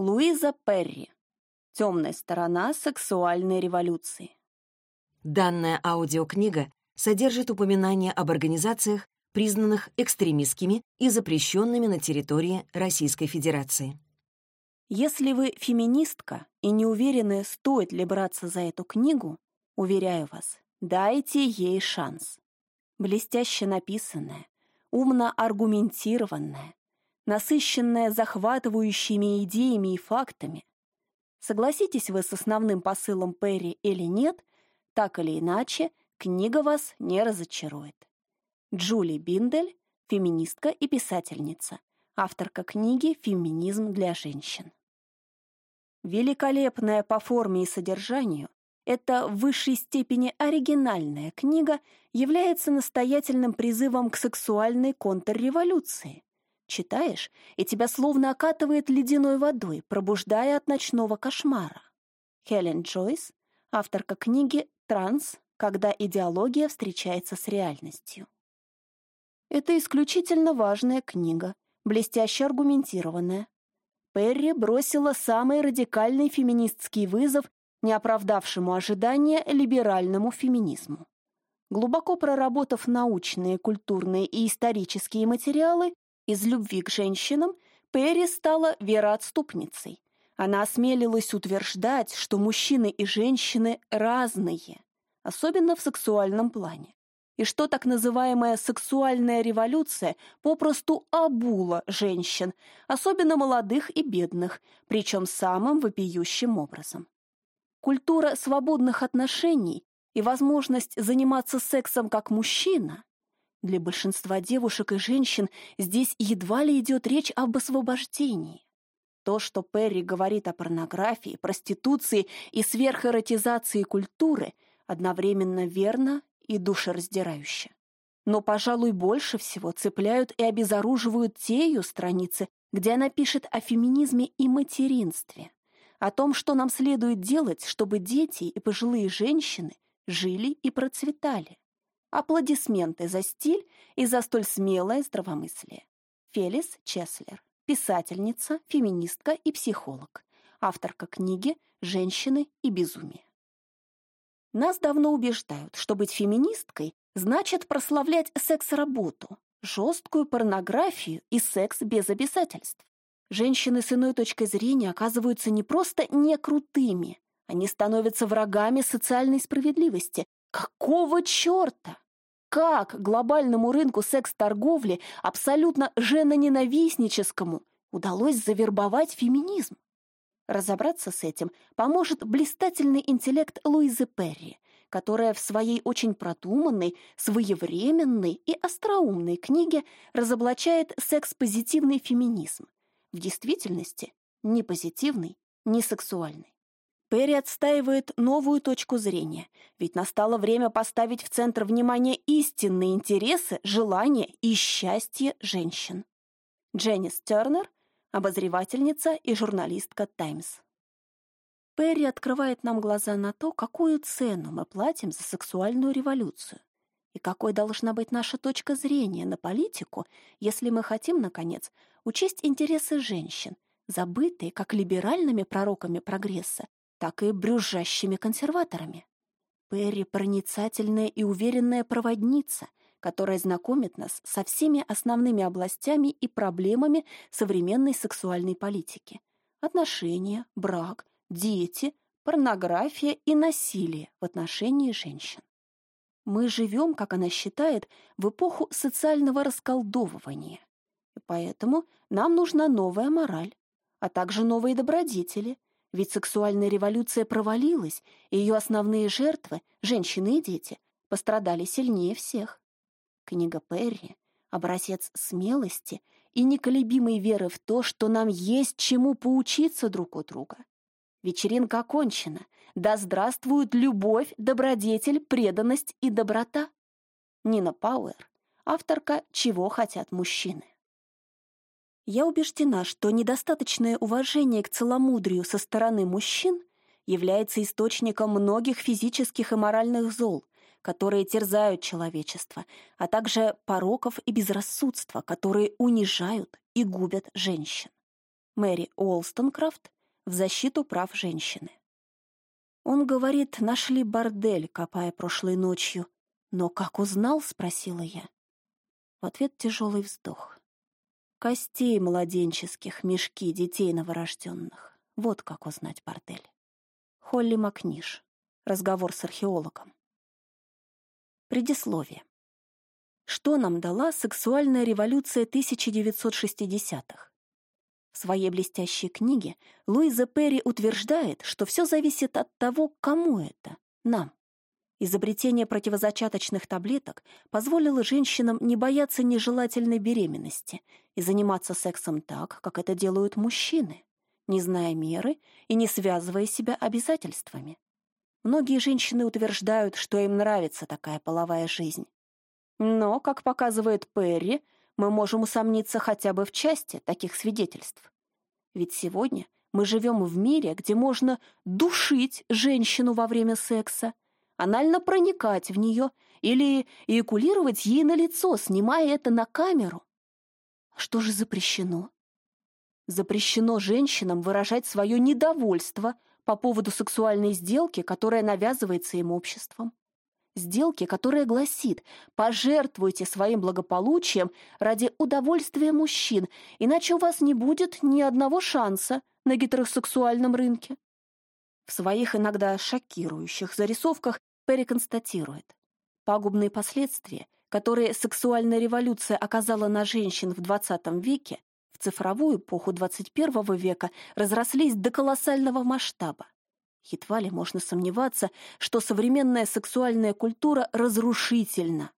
Луиза Перри. Темная сторона сексуальной революции. Данная аудиокнига содержит упоминания об организациях, признанных экстремистскими и запрещенными на территории Российской Федерации. Если вы феминистка и не уверены, стоит ли браться за эту книгу, уверяю вас, дайте ей шанс. Блестяще написанная, умно аргументированная, насыщенная захватывающими идеями и фактами. Согласитесь вы с основным посылом Перри или нет, так или иначе, книга вас не разочарует. Джули Биндель, феминистка и писательница, авторка книги «Феминизм для женщин». Великолепная по форме и содержанию, эта в высшей степени оригинальная книга является настоятельным призывом к сексуальной контрреволюции, Читаешь, и тебя словно окатывает ледяной водой, пробуждая от ночного кошмара. Хелен Джойс, авторка книги «Транс. Когда идеология встречается с реальностью». Это исключительно важная книга, блестяще аргументированная. Перри бросила самый радикальный феминистский вызов неоправдавшему ожидания либеральному феминизму. Глубоко проработав научные, культурные и исторические материалы, из любви к женщинам Перри стала вероотступницей. Она осмелилась утверждать, что мужчины и женщины разные, особенно в сексуальном плане, и что так называемая сексуальная революция попросту обула женщин, особенно молодых и бедных, причем самым вопиющим образом. Культура свободных отношений и возможность заниматься сексом как мужчина для большинства девушек и женщин здесь едва ли идет речь об освобождении. То, что Перри говорит о порнографии, проституции и сверхэротизации культуры, одновременно верно и душераздирающе. Но, пожалуй, больше всего цепляют и обезоруживают те ее страницы, где она пишет о феминизме и материнстве, о том, что нам следует делать, чтобы дети и пожилые женщины жили и процветали. Аплодисменты за стиль и за столь смелое здравомыслие. Фелис Чеслер, писательница, феминистка и психолог, авторка книги «Женщины и безумие». Нас давно убеждают, что быть феминисткой значит прославлять секс-работу, жесткую порнографию и секс без обязательств. Женщины с иной точкой зрения оказываются не просто не крутыми, они становятся врагами социальной справедливости, Какого черта? Как глобальному рынку секс-торговли, абсолютно женоненавистническому, удалось завербовать феминизм? Разобраться с этим поможет блистательный интеллект Луизы Перри, которая в своей очень продуманной, своевременной и остроумной книге разоблачает секс-позитивный феминизм. В действительности ни позитивный, ни сексуальный. Перри отстаивает новую точку зрения, ведь настало время поставить в центр внимания истинные интересы, желания и счастье женщин. Дженнис Тернер, обозревательница и журналистка «Таймс». Перри открывает нам глаза на то, какую цену мы платим за сексуальную революцию и какой должна быть наша точка зрения на политику, если мы хотим, наконец, учесть интересы женщин, забытые как либеральными пророками прогресса, так и брюзжащими консерваторами. Перри — проницательная и уверенная проводница, которая знакомит нас со всеми основными областями и проблемами современной сексуальной политики. Отношения, брак, дети, порнография и насилие в отношении женщин. Мы живем, как она считает, в эпоху социального расколдовывания. И поэтому нам нужна новая мораль, а также новые добродетели, ведь сексуальная революция провалилась, и ее основные жертвы, женщины и дети, пострадали сильнее всех. Книга Перри — образец смелости и неколебимой веры в то, что нам есть чему поучиться друг у друга. Вечеринка окончена. Да здравствует любовь, добродетель, преданность и доброта. Нина Пауэр, авторка «Чего хотят мужчины». Я убеждена, что недостаточное уважение к целомудрию со стороны мужчин является источником многих физических и моральных зол, которые терзают человечество, а также пороков и безрассудства, которые унижают и губят женщин. Мэри Уолстонкрафт в защиту прав женщины. Он говорит, нашли бордель, копая прошлой ночью. Но как узнал, спросила я. В ответ тяжелый вздох. Костей младенческих, мешки детей новорожденных. Вот как узнать бордель. Холли Макниш. Разговор с археологом. Предисловие. Что нам дала сексуальная революция 1960-х? В своей блестящей книге Луиза Перри утверждает, что все зависит от того, кому это — нам. Изобретение противозачаточных таблеток позволило женщинам не бояться нежелательной беременности и заниматься сексом так, как это делают мужчины, не зная меры и не связывая себя обязательствами. Многие женщины утверждают, что им нравится такая половая жизнь. Но, как показывает Перри, мы можем усомниться хотя бы в части таких свидетельств. Ведь сегодня мы живем в мире, где можно душить женщину во время секса, анально проникать в нее или эякулировать ей на лицо, снимая это на камеру. Что же запрещено? Запрещено женщинам выражать свое недовольство по поводу сексуальной сделки, которая навязывается им обществом сделки, которая гласит «пожертвуйте своим благополучием ради удовольствия мужчин, иначе у вас не будет ни одного шанса на гетеросексуальном рынке». В своих иногда шокирующих зарисовках Перри констатирует пагубные последствия, которые сексуальная революция оказала на женщин в XX веке, в цифровую эпоху XXI века разрослись до колоссального масштаба. Едва ли можно сомневаться, что современная сексуальная культура разрушительна,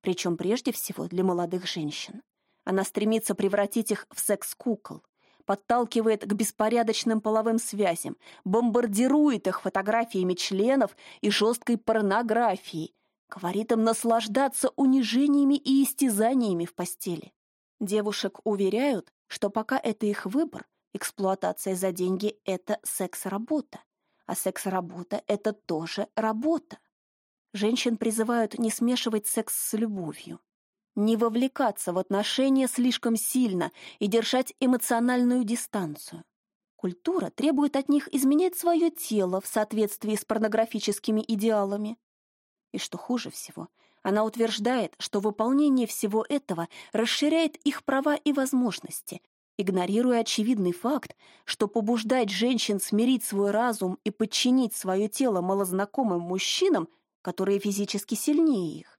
причем прежде всего для молодых женщин. Она стремится превратить их в секс-кукол, подталкивает к беспорядочным половым связям, бомбардирует их фотографиями членов и жесткой порнографией, говорит им наслаждаться унижениями и истязаниями в постели. Девушек уверяют, что пока это их выбор, эксплуатация за деньги — это секс-работа. А секс-работа — это тоже работа. Женщин призывают не смешивать секс с любовью, не вовлекаться в отношения слишком сильно и держать эмоциональную дистанцию. Культура требует от них изменять свое тело в соответствии с порнографическими идеалами. И что хуже всего, она утверждает, что выполнение всего этого расширяет их права и возможности, игнорируя очевидный факт, что побуждать женщин смирить свой разум и подчинить свое тело малознакомым мужчинам, которые физически сильнее их,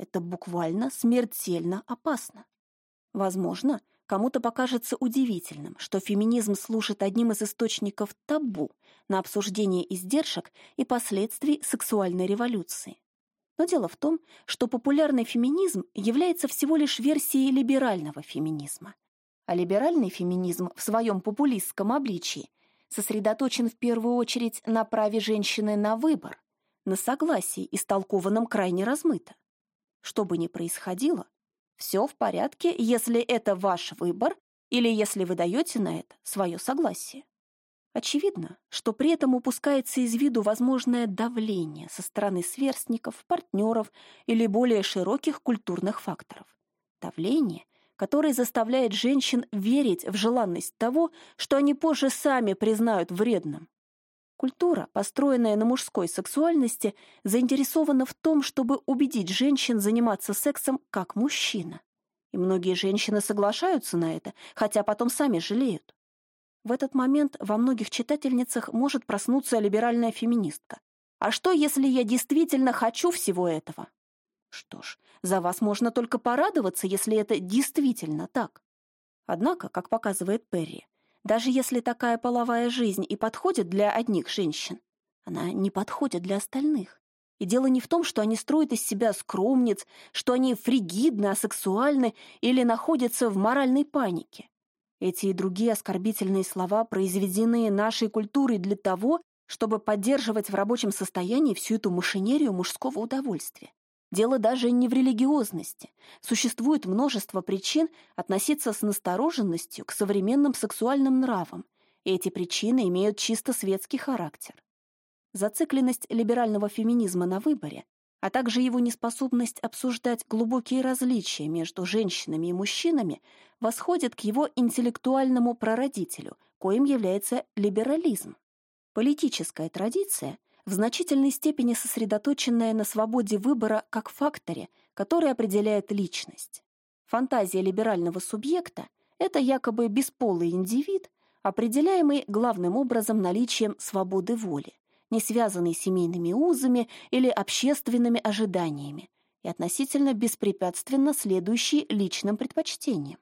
это буквально смертельно опасно. Возможно, кому-то покажется удивительным, что феминизм служит одним из источников табу на обсуждение издержек и последствий сексуальной революции. Но дело в том, что популярный феминизм является всего лишь версией либерального феминизма, а либеральный феминизм в своем популистском обличии сосредоточен в первую очередь на праве женщины на выбор, на согласии, истолкованном крайне размыто. Что бы ни происходило, все в порядке, если это ваш выбор или если вы даете на это свое согласие. Очевидно, что при этом упускается из виду возможное давление со стороны сверстников, партнеров или более широких культурных факторов. Давление, который заставляет женщин верить в желанность того, что они позже сами признают вредным. Культура, построенная на мужской сексуальности, заинтересована в том, чтобы убедить женщин заниматься сексом как мужчина. И многие женщины соглашаются на это, хотя потом сами жалеют. В этот момент во многих читательницах может проснуться либеральная феминистка. А что, если я действительно хочу всего этого? Что ж, за вас можно только порадоваться, если это действительно так. Однако, как показывает Перри, даже если такая половая жизнь и подходит для одних женщин, она не подходит для остальных. И дело не в том, что они строят из себя скромниц, что они фригидны, асексуальны или находятся в моральной панике. Эти и другие оскорбительные слова произведены нашей культурой для того, чтобы поддерживать в рабочем состоянии всю эту машинерию мужского удовольствия. Дело даже не в религиозности. Существует множество причин относиться с настороженностью к современным сексуальным нравам, и эти причины имеют чисто светский характер. Зацикленность либерального феминизма на выборе а также его неспособность обсуждать глубокие различия между женщинами и мужчинами восходит к его интеллектуальному прародителю, коим является либерализм. Политическая традиция, в значительной степени сосредоточенная на свободе выбора как факторе, который определяет личность. Фантазия либерального субъекта — это якобы бесполый индивид, определяемый главным образом наличием свободы воли, не связанный семейными узами или общественными ожиданиями и относительно беспрепятственно следующий личным предпочтениям.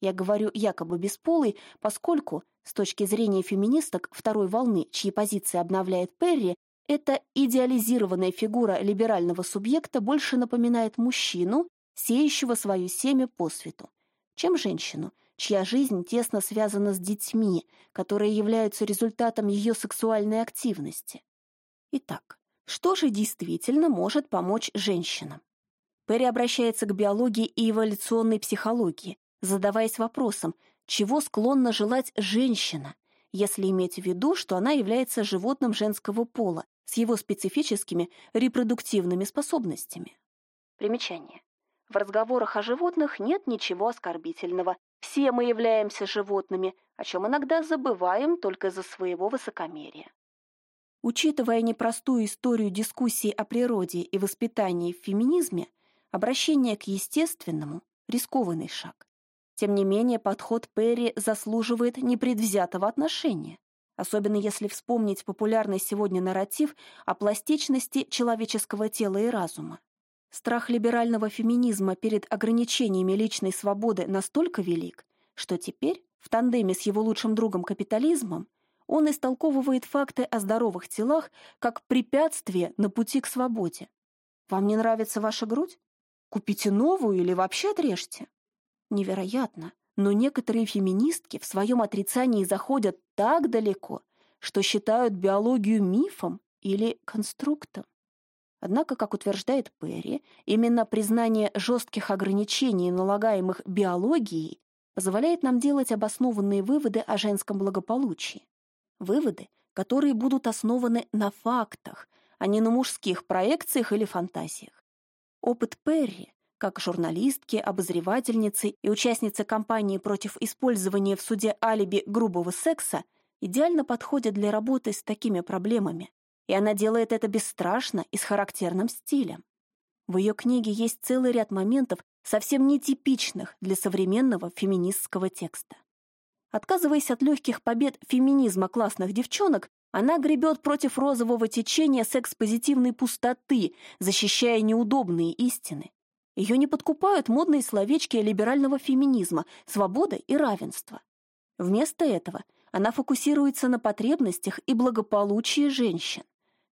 Я говорю якобы бесполый, поскольку, с точки зрения феминисток второй волны, чьи позиции обновляет Перри, эта идеализированная фигура либерального субъекта больше напоминает мужчину, сеющего свое семя по свету, чем женщину, чья жизнь тесно связана с детьми, которые являются результатом ее сексуальной активности. Итак, что же действительно может помочь женщинам? Перри обращается к биологии и эволюционной психологии, задаваясь вопросом, чего склонна желать женщина, если иметь в виду, что она является животным женского пола с его специфическими репродуктивными способностями. Примечание. В разговорах о животных нет ничего оскорбительного. Все мы являемся животными, о чем иногда забываем только из-за своего высокомерия. Учитывая непростую историю дискуссий о природе и воспитании в феминизме, обращение к естественному – рискованный шаг. Тем не менее, подход Перри заслуживает непредвзятого отношения, особенно если вспомнить популярный сегодня нарратив о пластичности человеческого тела и разума. Страх либерального феминизма перед ограничениями личной свободы настолько велик, что теперь, в тандеме с его лучшим другом капитализмом, он истолковывает факты о здоровых телах как препятствие на пути к свободе. Вам не нравится ваша грудь? Купите новую или вообще отрежьте. Невероятно, но некоторые феминистки в своем отрицании заходят так далеко, что считают биологию мифом или конструктом. Однако, как утверждает Перри, именно признание жестких ограничений, налагаемых биологией, позволяет нам делать обоснованные выводы о женском благополучии. Выводы, которые будут основаны на фактах, а не на мужских проекциях или фантазиях. Опыт Перри, как журналистки, обозревательницы и участницы кампании против использования в суде алиби грубого секса, идеально подходит для работы с такими проблемами, и она делает это бесстрашно и с характерным стилем. В ее книге есть целый ряд моментов, совсем нетипичных для современного феминистского текста. Отказываясь от легких побед феминизма классных девчонок, она гребет против розового течения секс-позитивной пустоты, защищая неудобные истины. Ее не подкупают модные словечки либерального феминизма, свобода и равенство. Вместо этого она фокусируется на потребностях и благополучии женщин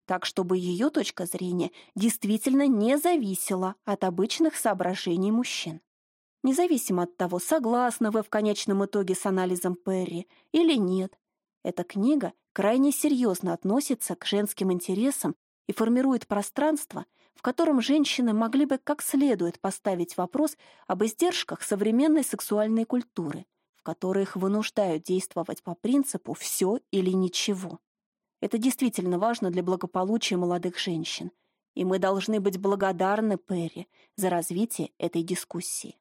так чтобы ее точка зрения действительно не зависела от обычных соображений мужчин. Независимо от того, согласны вы в конечном итоге с анализом Перри или нет, эта книга крайне серьезно относится к женским интересам и формирует пространство, в котором женщины могли бы как следует поставить вопрос об издержках современной сексуальной культуры, в которой их вынуждают действовать по принципу «все или ничего». Это действительно важно для благополучия молодых женщин, и мы должны быть благодарны Перри за развитие этой дискуссии.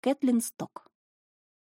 Кэтлин Сток